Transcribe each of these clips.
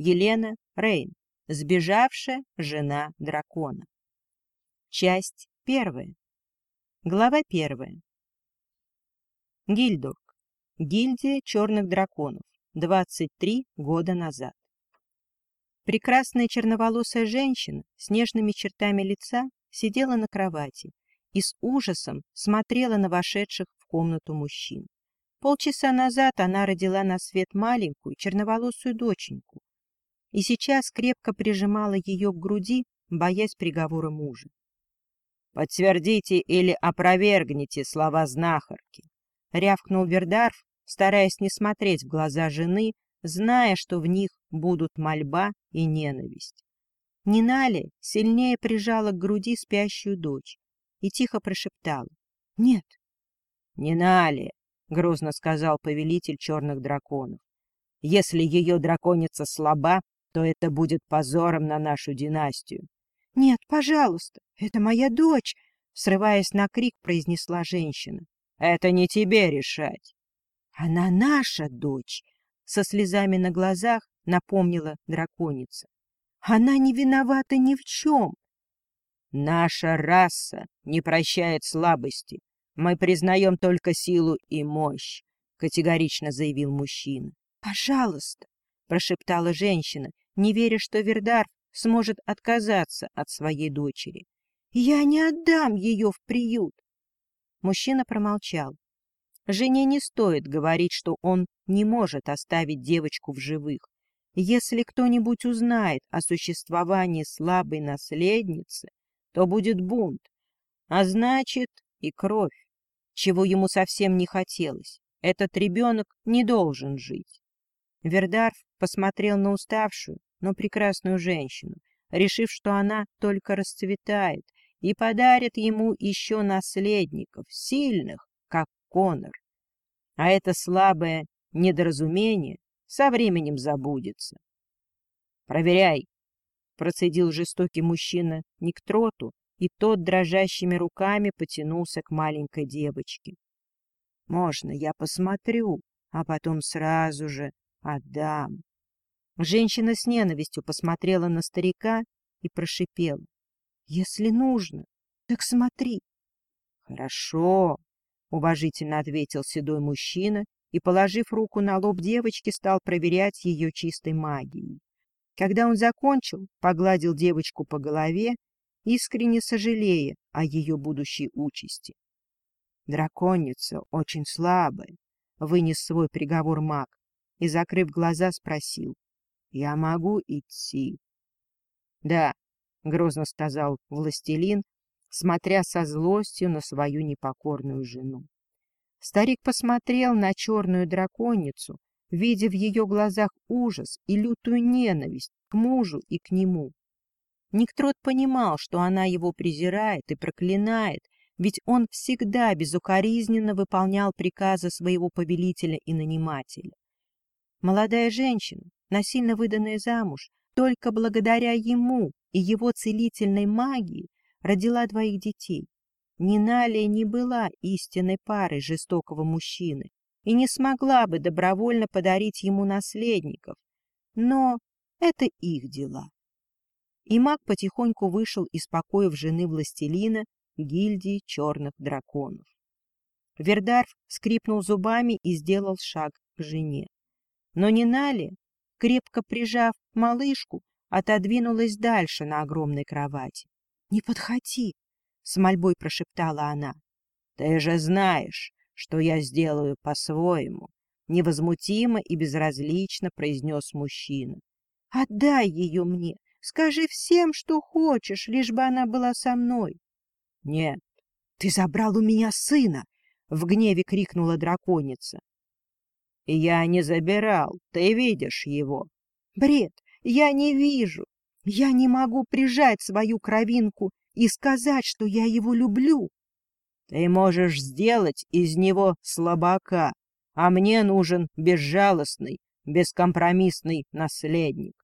Елена Рейн, сбежавшая жена дракона. Часть первая. Глава первая. Гильдург. Гильдия черных драконов. 23 года назад. Прекрасная черноволосая женщина с нежными чертами лица сидела на кровати и с ужасом смотрела на вошедших в комнату мужчин. Полчаса назад она родила на свет маленькую черноволосую доченьку, и сейчас крепко прижимала ее к груди, боясь приговора мужа. «Подтвердите или опровергните слова знахарки!» — рявкнул Вердарф, стараясь не смотреть в глаза жены, зная, что в них будут мольба и ненависть. Нинали сильнее прижала к груди спящую дочь и тихо прошептала «Нет». «Нинали!» — грозно сказал повелитель черных драконов. «Если ее драконица слаба, то это будет позором на нашу династию. — Нет, пожалуйста, это моя дочь, — срываясь на крик, произнесла женщина. — Это не тебе решать. — Она наша дочь, — со слезами на глазах напомнила драконица. — Она не виновата ни в чем. — Наша раса не прощает слабости. Мы признаем только силу и мощь, — категорично заявил мужчина. — Пожалуйста, — прошептала женщина, не веря, что Вердар сможет отказаться от своей дочери. «Я не отдам ее в приют!» Мужчина промолчал. Жене не стоит говорить, что он не может оставить девочку в живых. Если кто-нибудь узнает о существовании слабой наследницы, то будет бунт, а значит и кровь, чего ему совсем не хотелось. Этот ребенок не должен жить. Вердарф посмотрел на уставшую, но прекрасную женщину, решив, что она только расцветает и подарит ему еще наследников, сильных, как Конор. А это слабое недоразумение со временем забудется. «Проверяй!» — процедил жестокий мужчина Никтроту, и тот дрожащими руками потянулся к маленькой девочке. «Можно я посмотрю, а потом сразу же отдам?» Женщина с ненавистью посмотрела на старика и прошипела. — Если нужно, так смотри. — Хорошо, — уважительно ответил седой мужчина и, положив руку на лоб девочки, стал проверять ее чистой магией. Когда он закончил, погладил девочку по голове, искренне сожалея о ее будущей участи. Драконица очень слабая, вынес свой приговор маг и, закрыв глаза, спросил. Я могу идти. — Да, — грозно сказал властелин, смотря со злостью на свою непокорную жену. Старик посмотрел на черную драконицу, видя в ее глазах ужас и лютую ненависть к мужу и к нему. Никтрот понимал, что она его презирает и проклинает, ведь он всегда безукоризненно выполнял приказы своего повелителя и нанимателя. Молодая женщина, насильно выданная замуж, только благодаря ему и его целительной магии родила двоих детей. Ниналия не была истинной парой жестокого мужчины и не смогла бы добровольно подарить ему наследников, но это их дела. И маг потихоньку вышел из покоев жены властелина гильдии черных драконов. Вердарф скрипнул зубами и сделал шаг к жене. Но Нинали крепко прижав малышку, отодвинулась дальше на огромной кровати. — Не подходи! — с мольбой прошептала она. — Ты же знаешь, что я сделаю по-своему! — невозмутимо и безразлично произнес мужчина. — Отдай ее мне! Скажи всем, что хочешь, лишь бы она была со мной. — Нет. — Ты забрал у меня сына! — в гневе крикнула драконица. Я не забирал, ты видишь его. Бред, я не вижу. Я не могу прижать свою кровинку и сказать, что я его люблю. Ты можешь сделать из него слабака, а мне нужен безжалостный, бескомпромиссный наследник.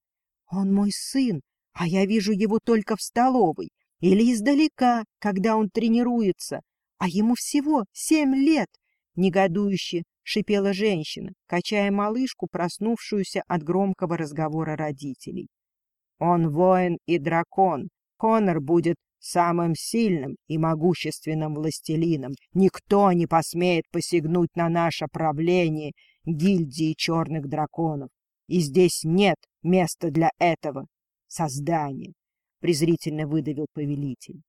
Он мой сын, а я вижу его только в столовой или издалека, когда он тренируется, а ему всего семь лет, — негодующе шипела женщина, качая малышку, проснувшуюся от громкого разговора родителей. «Он воин и дракон. Конор будет самым сильным и могущественным властелином. Никто не посмеет посягнуть на наше правление гильдии черных драконов. И здесь нет места для этого создания», — презрительно выдавил повелитель.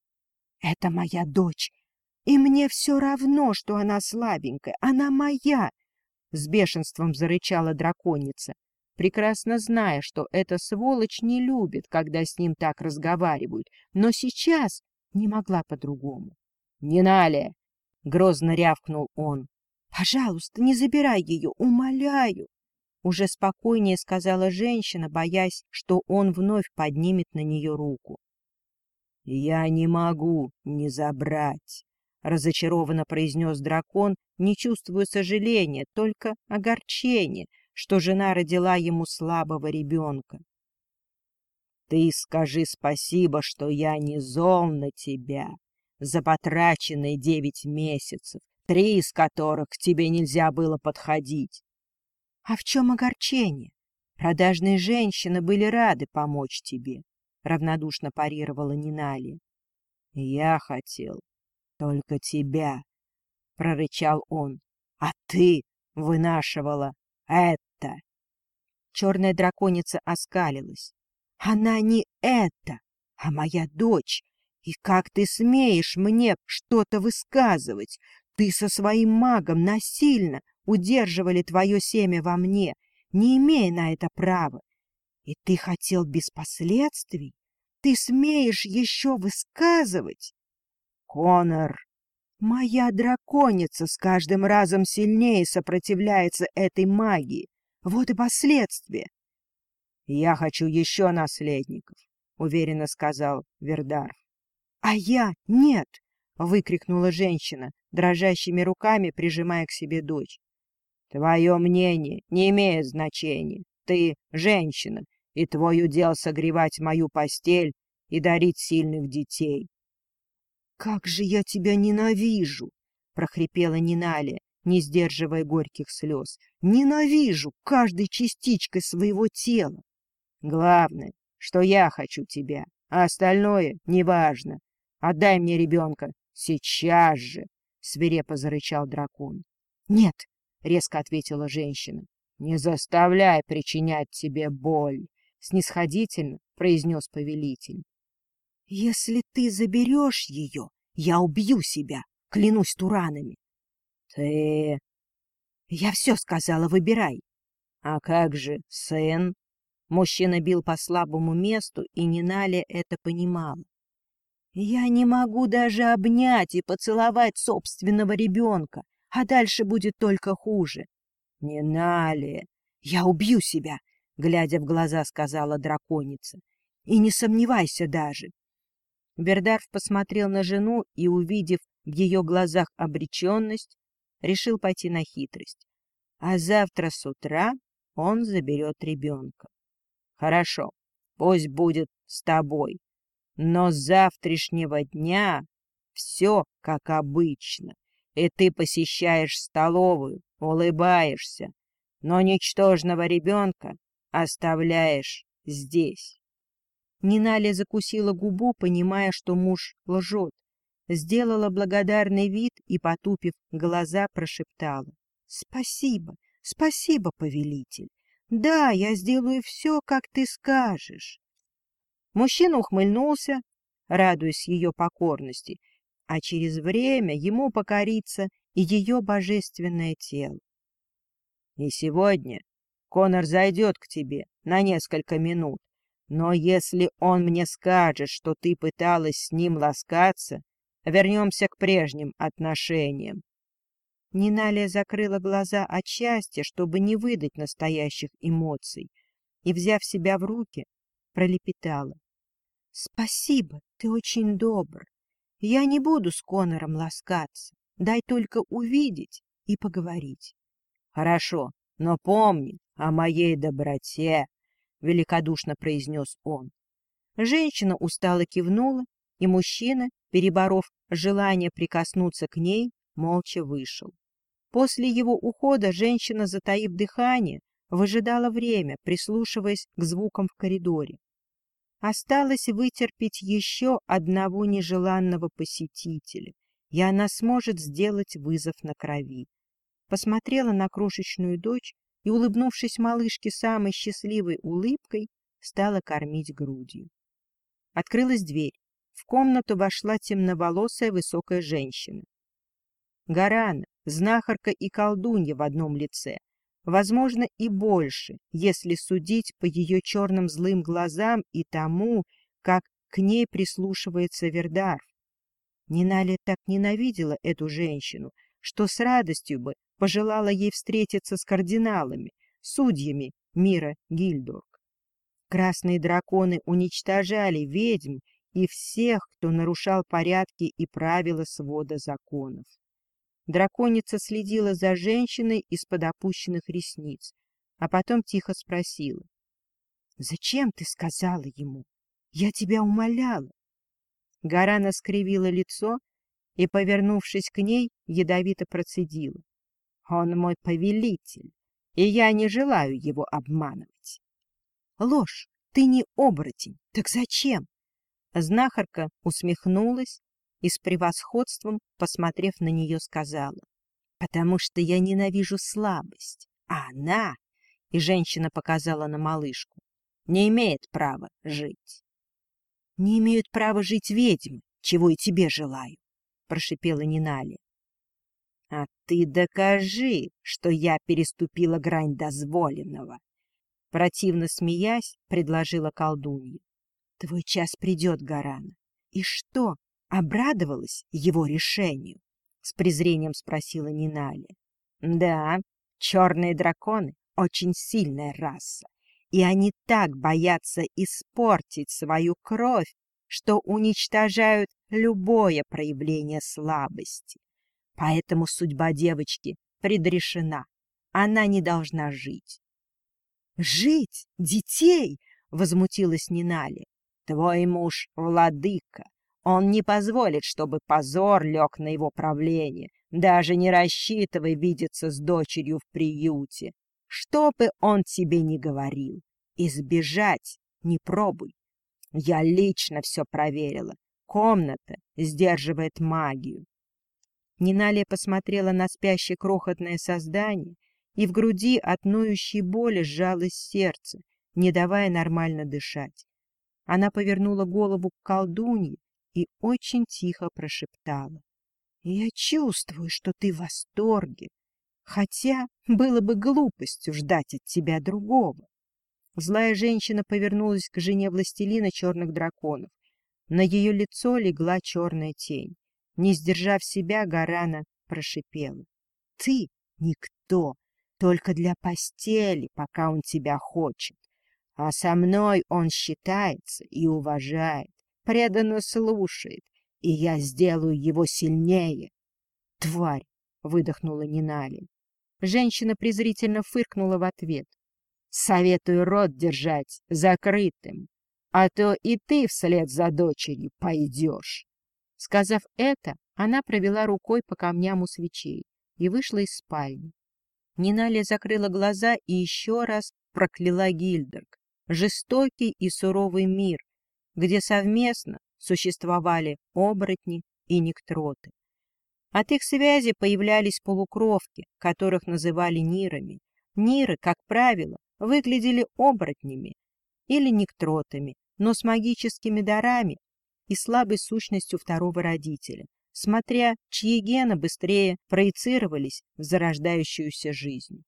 «Это моя дочь, и мне все равно, что она слабенькая, она моя!» С бешенством зарычала драконица, прекрасно зная, что эта сволочь не любит, когда с ним так разговаривают, но сейчас не могла по-другому. — Не Налия! — грозно рявкнул он. — Пожалуйста, не забирай ее, умоляю! Уже спокойнее сказала женщина, боясь, что он вновь поднимет на нее руку. — Я не могу не забрать, — разочарованно произнес дракон, не чувствуя сожаления, только огорчения, что жена родила ему слабого ребенка. Ты скажи спасибо, что я не зол на тебя за потраченные девять месяцев, три из которых к тебе нельзя было подходить. А в чем огорчение? Продажные женщины были рады помочь тебе, — равнодушно парировала Нинали. Я хотел только тебя, — прорычал он, — а ты вынашивала это. Черная драконица оскалилась. Она не это, а моя дочь. И как ты смеешь мне что-то высказывать? Ты со своим магом насильно удерживали твое семя во мне, не имея на это права. И ты хотел без последствий? Ты смеешь еще высказывать? Конор, моя драконица с каждым разом сильнее сопротивляется этой магии. Вот и последствия. — Я хочу еще наследников, — уверенно сказал Вердар. — А я нет! — выкрикнула женщина, дрожащими руками прижимая к себе дочь. — Твое мнение не имеет значения. Ты женщина, и твой удел согревать мою постель и дарить сильных детей. — Как же я тебя ненавижу! — прохрипела Ниналия, не сдерживая горьких слез. — Ненавижу каждой частичкой своего тела. Главное, что я хочу тебя, а остальное неважно. Отдай мне ребенка сейчас же, — свирепо зарычал дракон. — Нет, — резко ответила женщина. — Не заставляй причинять тебе боль, — снисходительно произнес повелитель. — Если ты заберешь ее, я убью себя, клянусь туранами. — Ты... — Я все сказала, выбирай. — А как же сын? Мужчина бил по слабому месту, и Ниналя это понимала. «Я не могу даже обнять и поцеловать собственного ребенка, а дальше будет только хуже». «Ниналя, я убью себя», — глядя в глаза, сказала драконица. «И не сомневайся даже». Бердарф посмотрел на жену и, увидев в ее глазах обреченность, решил пойти на хитрость. А завтра с утра он заберет ребенка. Хорошо, пусть будет с тобой. Но с завтрашнего дня все как обычно, и ты посещаешь столовую, улыбаешься, но ничтожного ребенка оставляешь здесь. Ниналя закусила губу, понимая, что муж лжет. Сделала благодарный вид и, потупив глаза, прошептала. — Спасибо, спасибо, повелитель. Да, я сделаю все, как ты скажешь. Мужчина ухмыльнулся, радуясь ее покорности, а через время ему покорится и ее божественное тело. И сегодня Конор зайдет к тебе на несколько минут, но если он мне скажет, что ты пыталась с ним ласкаться, вернемся к прежним отношениям. Ниналия закрыла глаза от счастья, чтобы не выдать настоящих эмоций, и, взяв себя в руки, пролепетала. — Спасибо, ты очень добр. Я не буду с Конором ласкаться. Дай только увидеть и поговорить. — Хорошо, но помни о моей доброте, — великодушно произнес он. Женщина устало кивнула, и мужчина, переборов желание прикоснуться к ней, молча вышел. После его ухода женщина, затаив дыхание, выжидала время, прислушиваясь к звукам в коридоре. Осталось вытерпеть еще одного нежеланного посетителя, и она сможет сделать вызов на крови. Посмотрела на крошечную дочь и, улыбнувшись малышке самой счастливой улыбкой, стала кормить грудью. Открылась дверь. В комнату вошла темноволосая высокая женщина. Гарана, знахарка и колдунья в одном лице, возможно, и больше, если судить по ее черным злым глазам и тому, как к ней прислушивается Вердарф. Ниналия так ненавидела эту женщину, что с радостью бы пожелала ей встретиться с кардиналами, судьями мира Гильдорг. Красные драконы уничтожали ведьм и всех, кто нарушал порядки и правила свода законов. Драконица следила за женщиной из-под опущенных ресниц, а потом тихо спросила. — Зачем ты сказала ему? Я тебя умоляла. Гарана скривила лицо и, повернувшись к ней, ядовито процедила. — Он мой повелитель, и я не желаю его обманывать. — Ложь! Ты не оборотень! Так зачем? Знахарка усмехнулась и с превосходством, посмотрев на нее, сказала, «Потому что я ненавижу слабость, а она, — и женщина показала на малышку, — не имеет права жить». «Не имеют права жить ведьмы, чего и тебе желаю», — прошипела Нинали. «А ты докажи, что я переступила грань дозволенного!» Противно смеясь, предложила колдунья. «Твой час придет, Гарана. И что, обрадовалась его решению? — с презрением спросила Нинали. — Да, черные драконы — очень сильная раса, и они так боятся испортить свою кровь, что уничтожают любое проявление слабости. Поэтому судьба девочки предрешена. Она не должна жить. — Жить? Детей? — возмутилась Нинали. — Твой муж — владыка, он не позволит, чтобы позор лег на его правление, даже не рассчитывай видеться с дочерью в приюте. Что бы он тебе ни говорил, избежать не пробуй. Я лично все проверила. Комната сдерживает магию. Ниналия посмотрела на спящее крохотное создание, и в груди от ноющей боли сжалось сердце, не давая нормально дышать. Она повернула голову к колдунье, и очень тихо прошептала. — Я чувствую, что ты в восторге, хотя было бы глупостью ждать от тебя другого. Злая женщина повернулась к жене властелина черных драконов. На ее лицо легла черная тень. Не сдержав себя, Гарана прошипела. — Ты никто, только для постели, пока он тебя хочет. А со мной он считается и уважает преданно слушает, и я сделаю его сильнее. — Тварь! — выдохнула Нинали. Женщина презрительно фыркнула в ответ. — Советую рот держать закрытым, а то и ты вслед за дочерью пойдешь. Сказав это, она провела рукой по камням у свечей и вышла из спальни. Ниналия закрыла глаза и еще раз прокляла Гильдерг, жестокий и суровый мир, где совместно существовали оборотни и нектроты. От их связи появлялись полукровки, которых называли нирами. Ниры, как правило, выглядели оборотнями или нектротами, но с магическими дарами и слабой сущностью второго родителя, смотря чьи гены быстрее проецировались в зарождающуюся жизнь.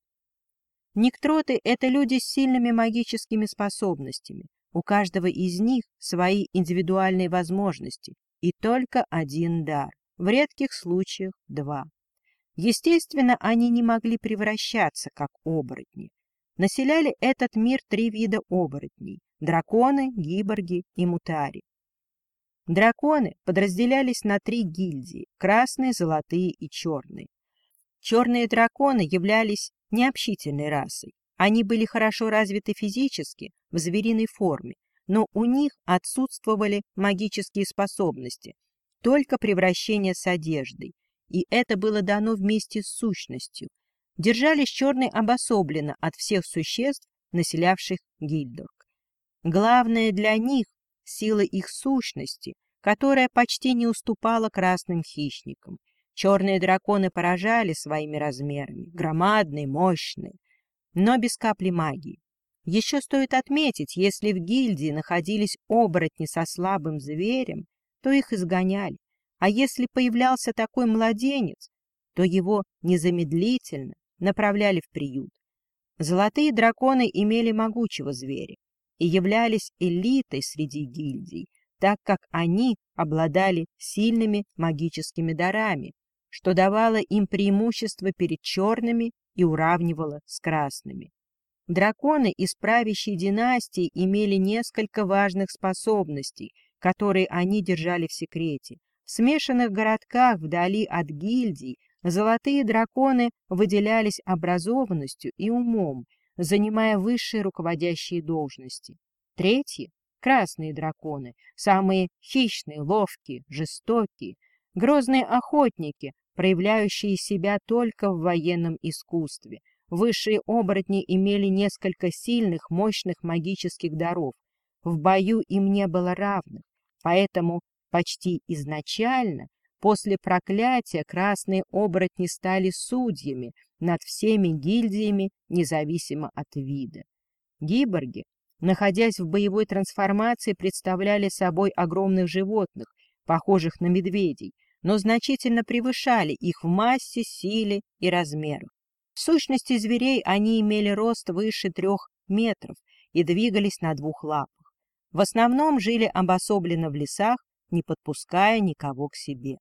Нектроты — это люди с сильными магическими способностями, у каждого из них свои индивидуальные возможности и только один дар, в редких случаях два. Естественно, они не могли превращаться, как оборотни. Населяли этот мир три вида оборотней – драконы, гиборги и мутари. Драконы подразделялись на три гильдии – красные, золотые и черные. Черные драконы являлись необщительной расой, они были хорошо развиты физически, в звериной форме, но у них отсутствовали магические способности, только превращение с одеждой, и это было дано вместе с сущностью. Держались черные обособленно от всех существ, населявших Гильдорг. Главное для них — сила их сущности, которая почти не уступала красным хищникам. Черные драконы поражали своими размерами, громадные, мощные, но без капли магии. Еще стоит отметить, если в гильдии находились оборотни со слабым зверем, то их изгоняли, а если появлялся такой младенец, то его незамедлительно направляли в приют. Золотые драконы имели могучего зверя и являлись элитой среди гильдий, так как они обладали сильными магическими дарами, что давало им преимущество перед черными и уравнивало с красными. Драконы из правящей династии имели несколько важных способностей, которые они держали в секрете. В смешанных городках вдали от гильдий золотые драконы выделялись образованностью и умом, занимая высшие руководящие должности. Третьи — красные драконы, самые хищные, ловкие, жестокие, грозные охотники, проявляющие себя только в военном искусстве. Высшие оборотни имели несколько сильных, мощных магических даров. В бою им не было равных, поэтому почти изначально После проклятия красные оборотни стали судьями над всеми гильдиями, независимо от вида. Гиборги, находясь в боевой трансформации, представляли собой огромных животных, похожих на медведей, но значительно превышали их в массе, силе и размерах. В сущности зверей они имели рост выше трех метров и двигались на двух лапах. В основном жили обособленно в лесах, не подпуская никого к себе.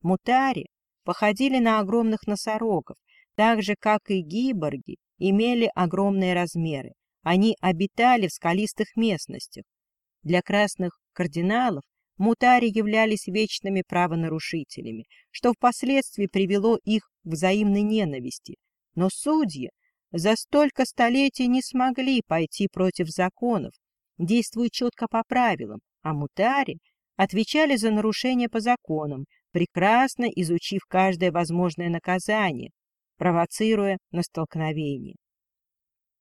Мутари походили на огромных носорогов, так же, как и гиборги, имели огромные размеры. Они обитали в скалистых местностях. Для красных кардиналов мутари являлись вечными правонарушителями, что впоследствии привело их к взаимной ненависти. Но судьи за столько столетий не смогли пойти против законов, действуя четко по правилам, а мутари отвечали за нарушения по законам, прекрасно изучив каждое возможное наказание, провоцируя на столкновение.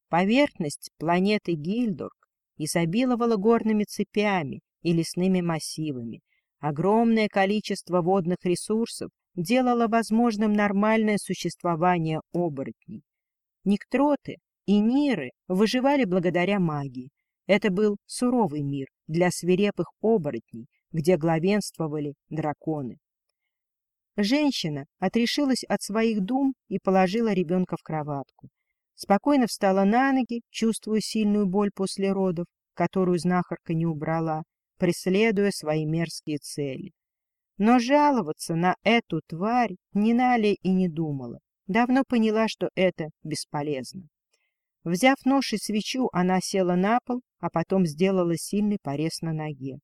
Поверхность планеты Гильдорг изобиловала горными цепями и лесными массивами. Огромное количество водных ресурсов делало возможным нормальное существование оборотней. Никтроты и Ниры выживали благодаря магии. Это был суровый мир для свирепых оборотней, где главенствовали драконы. Женщина отрешилась от своих дум и положила ребенка в кроватку. Спокойно встала на ноги, чувствуя сильную боль после родов, которую знахарка не убрала, преследуя свои мерзкие цели. Но жаловаться на эту тварь Ниналия и не думала. Давно поняла, что это бесполезно. Взяв нож и свечу, она села на пол, а потом сделала сильный порез на ноге.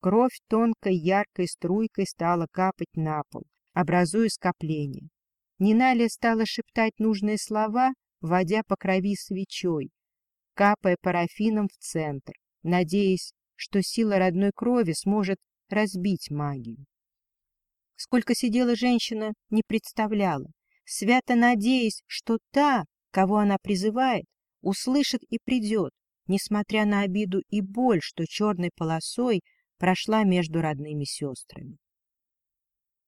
Кровь тонкой яркой струйкой стала капать на пол, образуя скопление. Ниналия стала шептать нужные слова, водя по крови свечой, капая парафином в центр, надеясь, что сила родной крови сможет разбить магию. Сколько сидела женщина, не представляла, свято надеясь, что та, кого она призывает, услышит и придет, несмотря на обиду и боль, что черной полосой прошла между родными сестрами.